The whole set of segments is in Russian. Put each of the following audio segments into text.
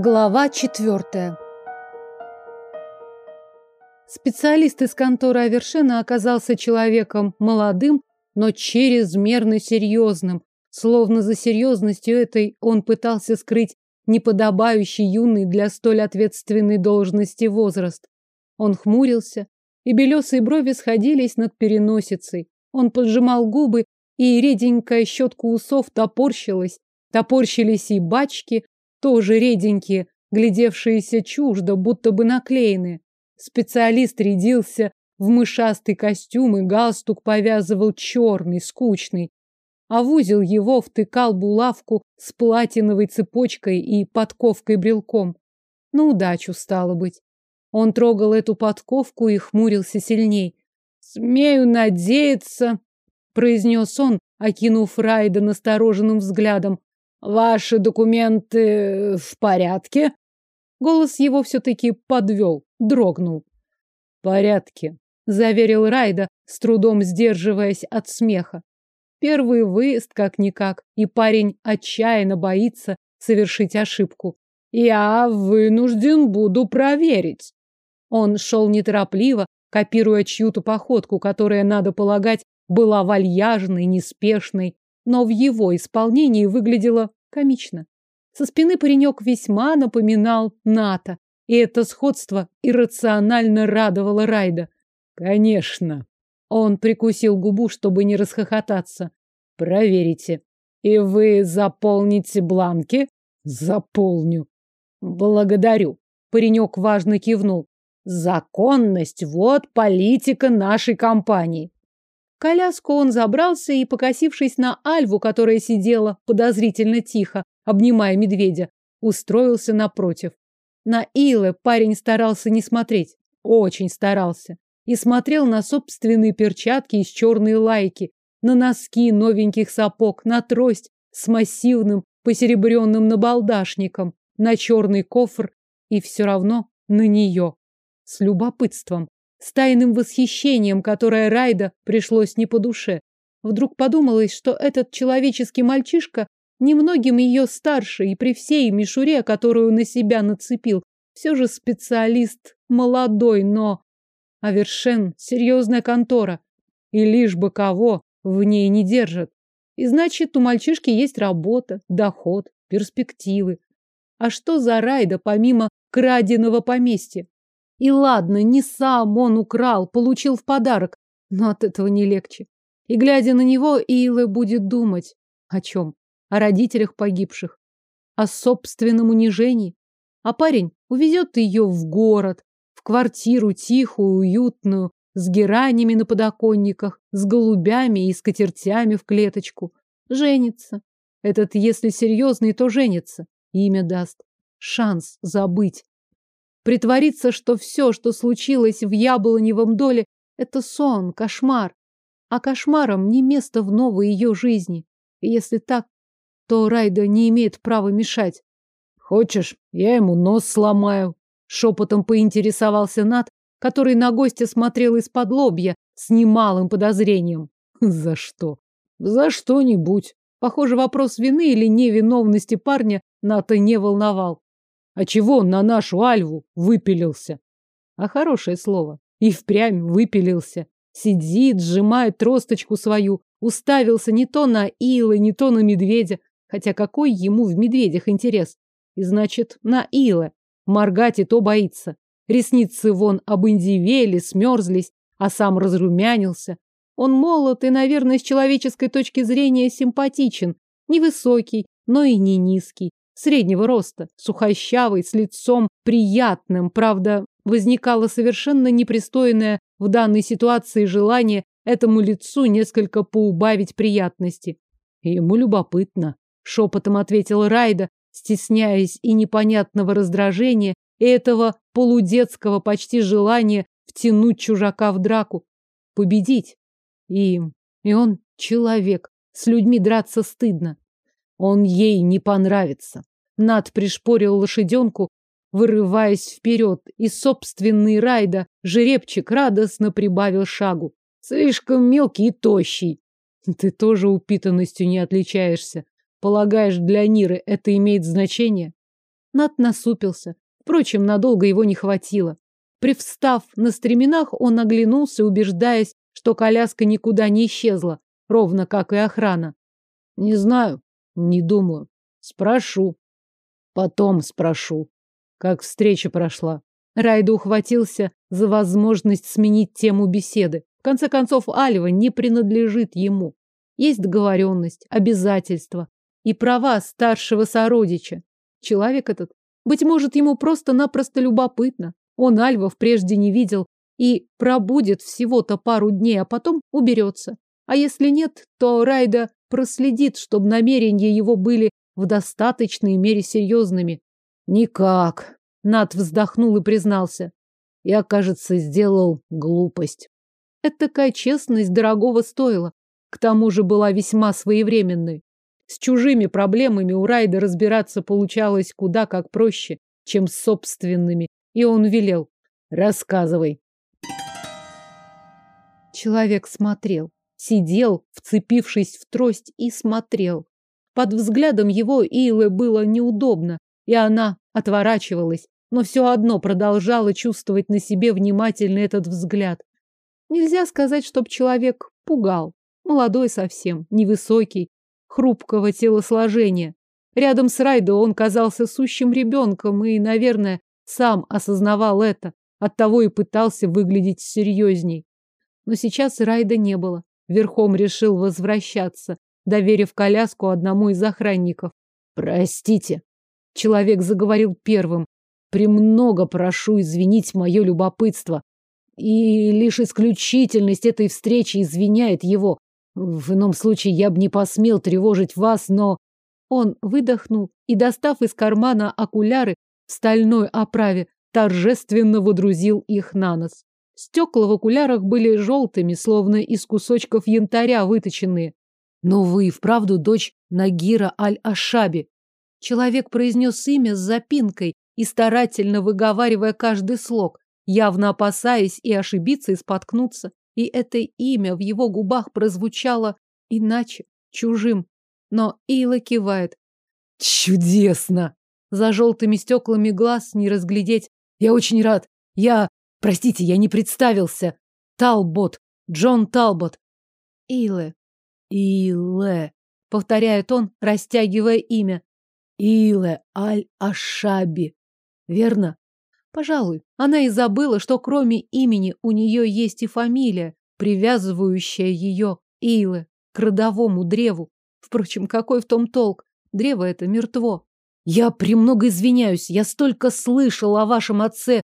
Глава четвертая. Специалист из конторы Авершина оказался человеком молодым, но чрезмерно серьезным. Словно за серьезностью этой он пытался скрыть неподобающий юный для столь ответственной должности возраст. Он хмурился, и белесые брови сходились над переносицей. Он поджимал губы, и реденькая щетка усов топорщилась, топорщились и бачки, тоже реденькие, глядевшиеся чуждо, будто бы наклеенные. Специалист рядился в мышастый костюм и галстук повязывал черный, скучный. А в узел его втыкал булавку с платиновой цепочкой и подковкой-брелком. На удачу, стало быть. Он трогал эту подковку и хмурился сильней. «Смею надеяться», — произнес он, окинув Райда настороженным взглядом, Ваши документы в порядке? Голос его все-таки подвел, дрогнул. В порядке, заверил Райда, с трудом сдерживаясь от смеха. Первый выезд как-никак, и парень отчаянно боится совершить ошибку. Я вынужден буду проверить. Он шел неторопливо, копируя чью-то походку, которая, надо полагать, была вальяжной, неспешной, но в его исполнении выглядело комично. Со спины паренек весьма напоминал Ната, и это сходство иррационально радовало Райда. Конечно. Он прикусил губу, чтобы не расхохотаться. Проверите. И вы заполните бланки? Заполню. Благодарю. Паренек важно кивнул. Законность – вот политика нашей компании коляску он забрался и, покосившись на Альву, которая сидела подозрительно тихо, обнимая медведя, устроился напротив. На Илы парень старался не смотреть. Очень старался. И смотрел на собственные перчатки из черной лайки, на носки новеньких сапог, на трость с массивным посеребренным набалдашником, на черный кофр и все равно на нее. С любопытством с тайным восхищением, которое Райда пришлось не по душе. Вдруг подумалось, что этот человеческий мальчишка немногим ее старше, и при всей мишуре, которую на себя нацепил, все же специалист молодой, но... Авершен — серьезная контора, и лишь бы кого в ней не держат. И значит, у мальчишки есть работа, доход, перспективы. А что за Райда, помимо краденого поместья? И ладно, не сам он украл, получил в подарок, но от этого не легче. И глядя на него, Илэ будет думать о чем? О родителях погибших, о собственном унижении. А парень увезет ее в город, в квартиру тихую, уютную, с геранями на подоконниках, с голубями и скатертями в клеточку. Женится. Этот, если серьезный, то женится. Имя даст. Шанс забыть. Притвориться, что все, что случилось в яблоневом доле, это сон, кошмар. А кошмарам не место в новой ее жизни. И если так, то Райда не имеет права мешать. Хочешь, я ему нос сломаю? Шепотом поинтересовался Над, который на гостя смотрел из-под лобья с немалым подозрением. За что? За что-нибудь. Похоже, вопрос вины или невиновности парня Ната не волновал. А чего он на нашу Альву выпилился? А хорошее слово. И впрямь выпилился. Сидит, сжимает тросточку свою, уставился не то на Илы, не то на медведя. Хотя какой ему в медведях интерес? И значит, на Илы. Моргать и то боится. Ресницы вон обиндивели, смерзлись, а сам разрумянился. Он молод и, наверное, с человеческой точки зрения симпатичен. Невысокий, но и не низкий среднего роста, сухощавый, с лицом приятным. Правда, возникало совершенно непристойное в данной ситуации желание этому лицу несколько поубавить приятности. Ему любопытно, шепотом ответил Райда, стесняясь и непонятного раздражения, и этого полудетского почти желания втянуть чужака в драку, победить. И, и он человек, с людьми драться стыдно. Он ей не понравится. Над пришпорил лошаденку, вырываясь вперед, и собственный Райда, жеребчик, радостно прибавил шагу. Слишком мелкий и тощий. Ты тоже упитанностью не отличаешься. Полагаешь, для Ниры это имеет значение? Над насупился. Впрочем, надолго его не хватило. Привстав на стременах, он оглянулся, убеждаясь, что коляска никуда не исчезла, ровно как и охрана. Не знаю, не думаю. Спрошу. Потом спрошу, как встреча прошла. Райда ухватился за возможность сменить тему беседы. В конце концов, Альва не принадлежит ему. Есть договоренность, обязательства и права старшего сородича. Человек этот, быть может, ему просто-напросто любопытно. Он Альвов прежде не видел и пробудет всего-то пару дней, а потом уберется. А если нет, то Райда проследит, чтобы намерения его были в достаточной мере серьезными. Никак. Над вздохнул и признался. Я, кажется, сделал глупость. Это такая честность дорогого стоила. К тому же была весьма своевременной. С чужими проблемами у Райда разбираться получалось куда как проще, чем с собственными, и он велел. Рассказывай. Человек смотрел, сидел, вцепившись в трость, и смотрел. Под взглядом его Илы было неудобно, и она отворачивалась, но все одно продолжала чувствовать на себе внимательный этот взгляд. Нельзя сказать, чтоб человек пугал. Молодой совсем, невысокий, хрупкого телосложения. Рядом с Райдо он казался сущим ребенком и, наверное, сам осознавал это, оттого и пытался выглядеть серьезней. Но сейчас Райда не было. Верхом решил возвращаться, доверив коляску одному из охранников. «Простите», — человек заговорил первым, — «премного прошу извинить мое любопытство. И лишь исключительность этой встречи извиняет его. В ином случае я бы не посмел тревожить вас, но...» Он выдохнул и, достав из кармана окуляры в стальной оправе, торжественно водрузил их на нос. Стекла в окулярах были желтыми, словно из кусочков янтаря выточенные. Но вы и вправду дочь Нагира Аль-Ашаби. Человек произнес имя с запинкой и старательно выговаривая каждый слог, явно опасаясь и ошибиться, и споткнуться. И это имя в его губах прозвучало иначе, чужим. Но Ила кивает. Чудесно! За желтыми стеклами глаз не разглядеть. Я очень рад. Я... Простите, я не представился. Талбот. Джон Талбот. Иле. Иле. Повторяет он, растягивая имя. Иле Аль-Ашаби. Верно? Пожалуй, она и забыла, что кроме имени у нее есть и фамилия, привязывающая ее, Иле, к родовому древу. Впрочем, какой в том толк? Древо это мертво. Я премного извиняюсь, я столько слышал о вашем отце.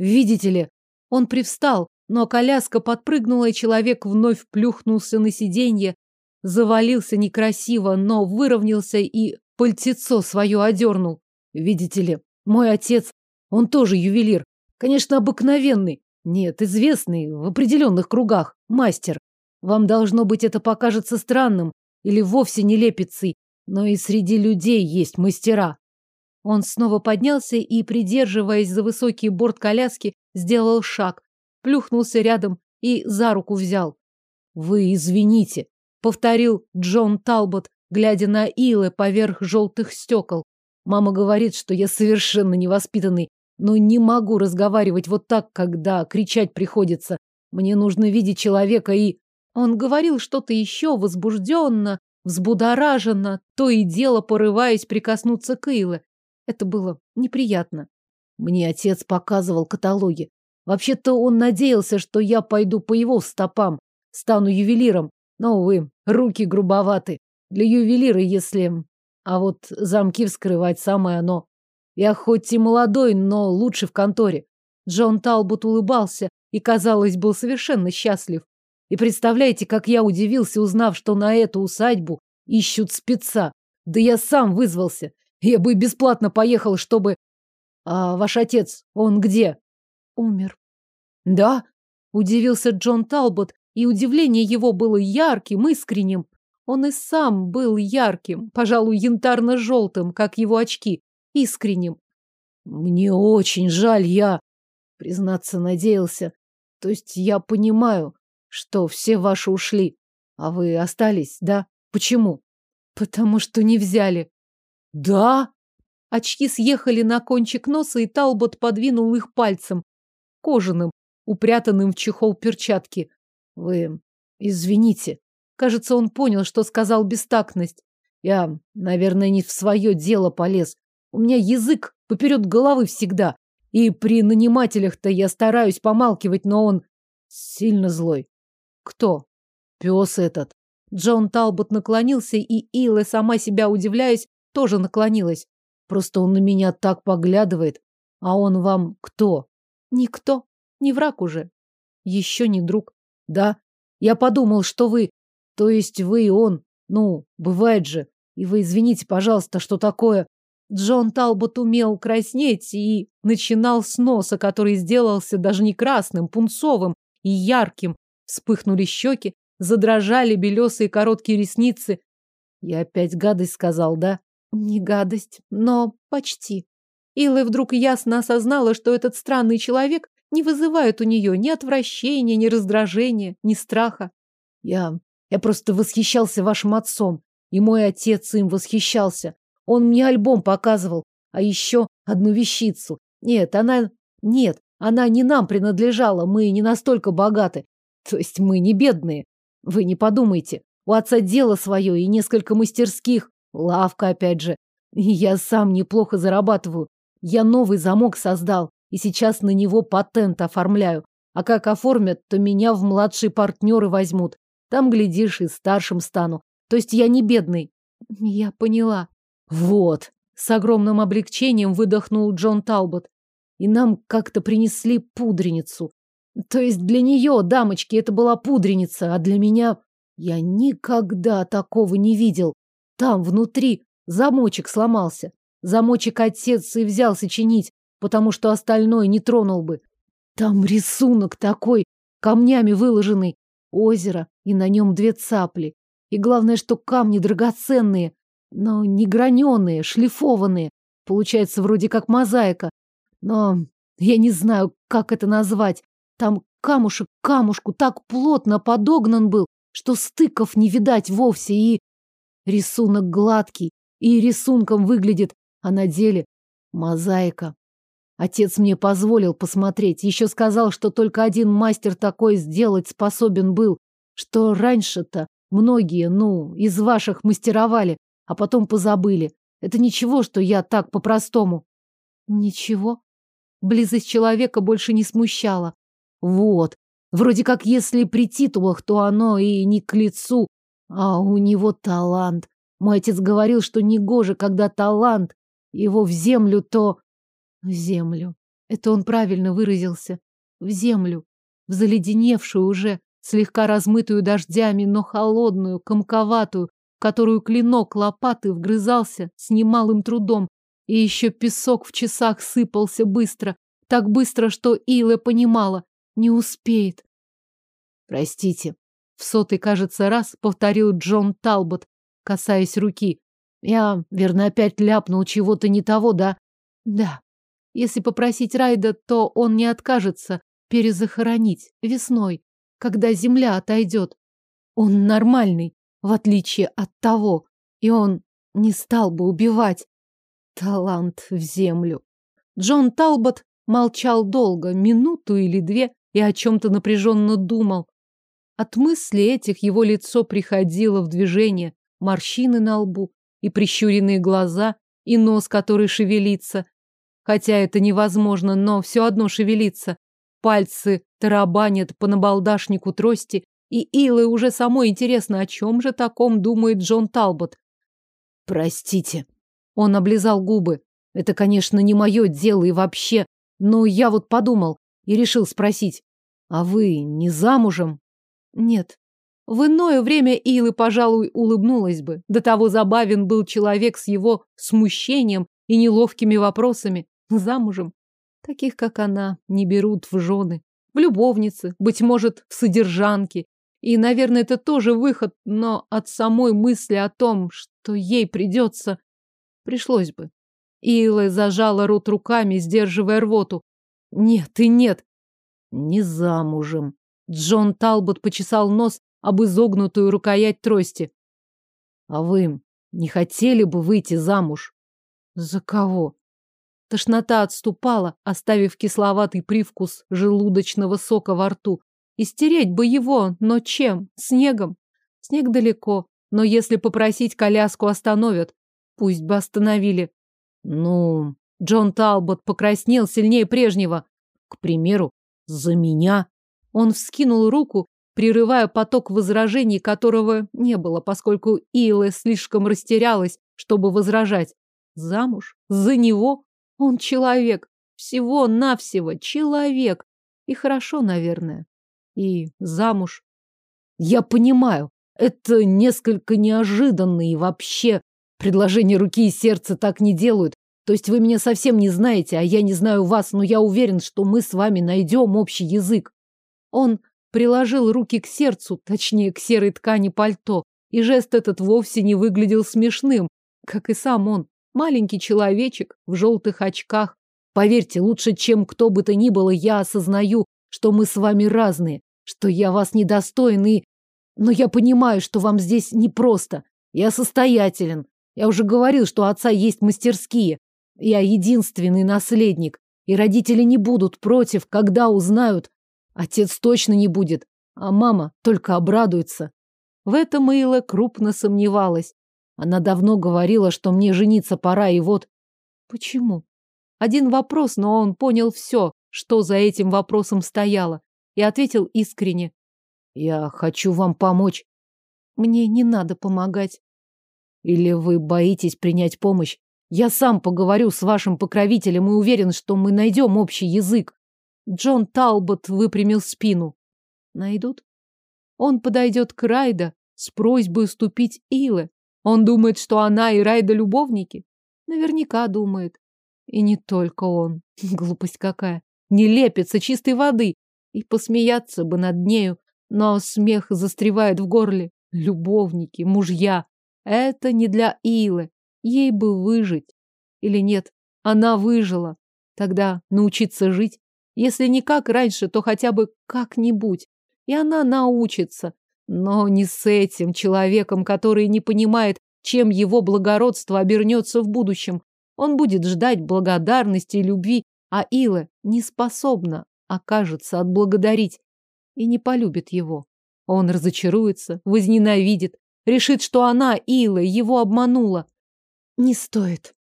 Видите ли, он привстал, но коляска подпрыгнула, и человек вновь плюхнулся на сиденье, завалился некрасиво, но выровнялся и пальтецо свое одернул. Видите ли, мой отец, он тоже ювелир. Конечно, обыкновенный. Нет, известный в определенных кругах. Мастер. Вам, должно быть, это покажется странным или вовсе нелепицей, но и среди людей есть мастера. Он снова поднялся и, придерживаясь за высокий борт коляски, сделал шаг, плюхнулся рядом и за руку взял. «Вы извините», — повторил Джон Талбот, глядя на Илы поверх желтых стекол. «Мама говорит, что я совершенно невоспитанный, но не могу разговаривать вот так, когда кричать приходится. Мне нужно видеть человека и...» Он говорил что-то еще возбужденно, взбудораженно, то и дело порываясь прикоснуться к Иле. Это было неприятно. Мне отец показывал каталоги. Вообще-то он надеялся, что я пойду по его стопам, стану ювелиром. Но, увы, руки грубоваты. Для ювелира, если... А вот замки вскрывать самое оно. Я хоть и молодой, но лучше в конторе. Джон Талбот улыбался и, казалось, был совершенно счастлив. И представляете, как я удивился, узнав, что на эту усадьбу ищут спеца. Да я сам вызвался. Я бы бесплатно поехал, чтобы... А ваш отец, он где? Умер. Да? Удивился Джон Талбот, и удивление его было ярким, искренним. Он и сам был ярким, пожалуй, янтарно-желтым, как его очки, искренним. Мне очень жаль, я, признаться, надеялся. То есть я понимаю, что все ваши ушли, а вы остались, да? Почему? Потому что не взяли. Да? Очки съехали на кончик носа, и Талбот подвинул их пальцем, кожаным, упрятанным в чехол перчатки. Вы извините. Кажется, он понял, что сказал бестактность. Я, наверное, не в свое дело полез. У меня язык поперед головы всегда. И при нанимателях-то я стараюсь помалкивать, но он сильно злой. Кто? Пес этот. Джон Талбот наклонился, и Илла, сама себя удивляясь, тоже наклонилась. Просто он на меня так поглядывает. А он вам кто? Никто. Не враг уже. Еще не друг. Да. Я подумал, что вы... То есть вы и он. Ну, бывает же. И вы извините, пожалуйста, что такое... Джон Талбот умел краснеть и начинал с носа, который сделался даже не красным, пунцовым и ярким. Вспыхнули щеки, задрожали белесые короткие ресницы. Я опять гадость сказал, да? Не гадость, но почти. Илла вдруг ясно осознала, что этот странный человек не вызывает у нее ни отвращения, ни раздражения, ни страха. Я... я просто восхищался вашим отцом, и мой отец им восхищался. Он мне альбом показывал, а еще одну вещицу. Нет, она... Нет, она не нам принадлежала, мы не настолько богаты. То есть мы не бедные. Вы не подумайте. У отца дело свое и несколько мастерских. Лавка, опять же. Я сам неплохо зарабатываю. Я новый замок создал, и сейчас на него патент оформляю. А как оформят, то меня в младшие партнеры возьмут. Там, глядишь, и старшим стану. То есть я не бедный. Я поняла. Вот. С огромным облегчением выдохнул Джон Талбот. И нам как-то принесли пудреницу. То есть для нее, дамочки, это была пудреница, а для меня... Я никогда такого не видел. Там, внутри, замочек сломался. Замочек отец и взялся чинить, потому что остальное не тронул бы. Там рисунок такой, камнями выложенный. Озеро, и на нем две цапли. И главное, что камни драгоценные, но не граненые, шлифованные. Получается вроде как мозаика. Но я не знаю, как это назвать. Там камушек камушку так плотно подогнан был, что стыков не видать вовсе, и Рисунок гладкий и рисунком выглядит, а на деле мозаика. Отец мне позволил посмотреть, еще сказал, что только один мастер такой сделать способен был, что раньше-то многие, ну, из ваших мастеровали, а потом позабыли. Это ничего, что я так по-простому. Ничего. Близость человека больше не смущала. Вот. Вроде как если при титулах, то оно и не к лицу, а у него талант. Мой отец говорил, что негоже, когда талант его в землю, то... В землю. Это он правильно выразился. В землю. В заледеневшую уже, слегка размытую дождями, но холодную, комковатую, которую клинок лопаты вгрызался с немалым трудом. И еще песок в часах сыпался быстро. Так быстро, что Ила понимала. Не успеет. Простите, в сотый, кажется, раз повторил Джон Талбот, касаясь руки. Я, верно, опять ляпнул чего-то не того, да? Да. Если попросить Райда, то он не откажется перезахоронить весной, когда земля отойдет. Он нормальный, в отличие от того, и он не стал бы убивать. Талант в землю. Джон Талбот молчал долго, минуту или две, и о чем-то напряженно думал. От мысли этих его лицо приходило в движение, морщины на лбу, и прищуренные глаза, и нос, который шевелится. Хотя это невозможно, но все одно шевелится. Пальцы тарабанят по набалдашнику трости, и Илы уже самой интересно, о чем же таком думает Джон Талбот. Простите. Он облизал губы. Это, конечно, не мое дело и вообще, но я вот подумал и решил спросить. А вы не замужем? Нет. В иное время Илы, пожалуй, улыбнулась бы. До того забавен был человек с его смущением и неловкими вопросами. Замужем. Таких, как она, не берут в жены. В любовницы, быть может, в содержанки. И, наверное, это тоже выход, но от самой мысли о том, что ей придется, пришлось бы. Илла зажала рот руками, сдерживая рвоту. Нет и нет. Не замужем. Джон Талбот почесал нос об изогнутую рукоять трости. А вы не хотели бы выйти замуж? За кого? Тошнота отступала, оставив кисловатый привкус желудочного сока во рту. Истереть бы его, но чем? Снегом? Снег далеко, но если попросить коляску остановят. Пусть бы остановили. Ну, Джон Талбот покраснел сильнее прежнего. К примеру, за меня. Он вскинул руку, прерывая поток возражений, которого не было, поскольку Илла слишком растерялась, чтобы возражать. Замуж? За него? Он человек. Всего-навсего человек. И хорошо, наверное. И замуж. Я понимаю, это несколько неожиданно и вообще предложение руки и сердца так не делают. То есть вы меня совсем не знаете, а я не знаю вас, но я уверен, что мы с вами найдем общий язык. Он приложил руки к сердцу, точнее, к серой ткани пальто, и жест этот вовсе не выглядел смешным, как и сам он. Маленький человечек в желтых очках. Поверьте, лучше, чем кто бы то ни было, я осознаю, что мы с вами разные, что я вас недостоин и но я понимаю, что вам здесь непросто. Я состоятелен. Я уже говорил, что у отца есть мастерские. Я единственный наследник. И родители не будут против, когда узнают. Отец точно не будет. А мама только обрадуется. В этом Эйла крупно сомневалась. Она давно говорила, что мне жениться пора, и вот... Почему? Один вопрос, но он понял все, что за этим вопросом стояло, и ответил искренне. Я хочу вам помочь. Мне не надо помогать. Или вы боитесь принять помощь? Я сам поговорю с вашим покровителем и уверен, что мы найдем общий язык. Джон Талбот выпрямил спину. Найдут? Он подойдет к Райда с просьбой уступить Иле. Он думает, что она и Райда любовники. Наверняка думает. И не только он. Глупость какая. Не лепится чистой воды. И посмеяться бы над нею. Но смех застревает в горле. Любовники, мужья. Это не для Илы. Ей бы выжить. Или нет, она выжила. Тогда научиться жить. Если не как раньше, то хотя бы как-нибудь. И она научится. Но не с этим человеком, который не понимает, чем его благородство обернется в будущем. Он будет ждать благодарности и любви, а Ила не способна окажется отблагодарить и не полюбит его. Он разочаруется, возненавидит, решит, что она, Ила, его обманула. Не стоит.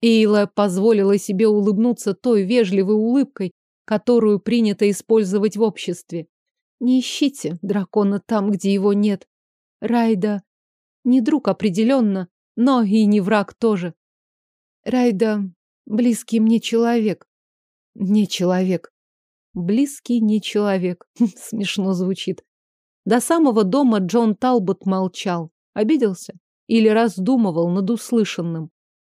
Ила позволила себе улыбнуться той вежливой улыбкой, которую принято использовать в обществе. Не ищите дракона там, где его нет. Райда не друг определенно, но и не враг тоже. Райда близкий мне человек. Не человек. Близкий не человек. Смешно звучит. До самого дома Джон Талбот молчал. Обиделся? Или раздумывал над услышанным?